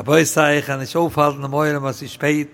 aber ich sage, ich kann nicht aufhalten, am Eure, was ist spät.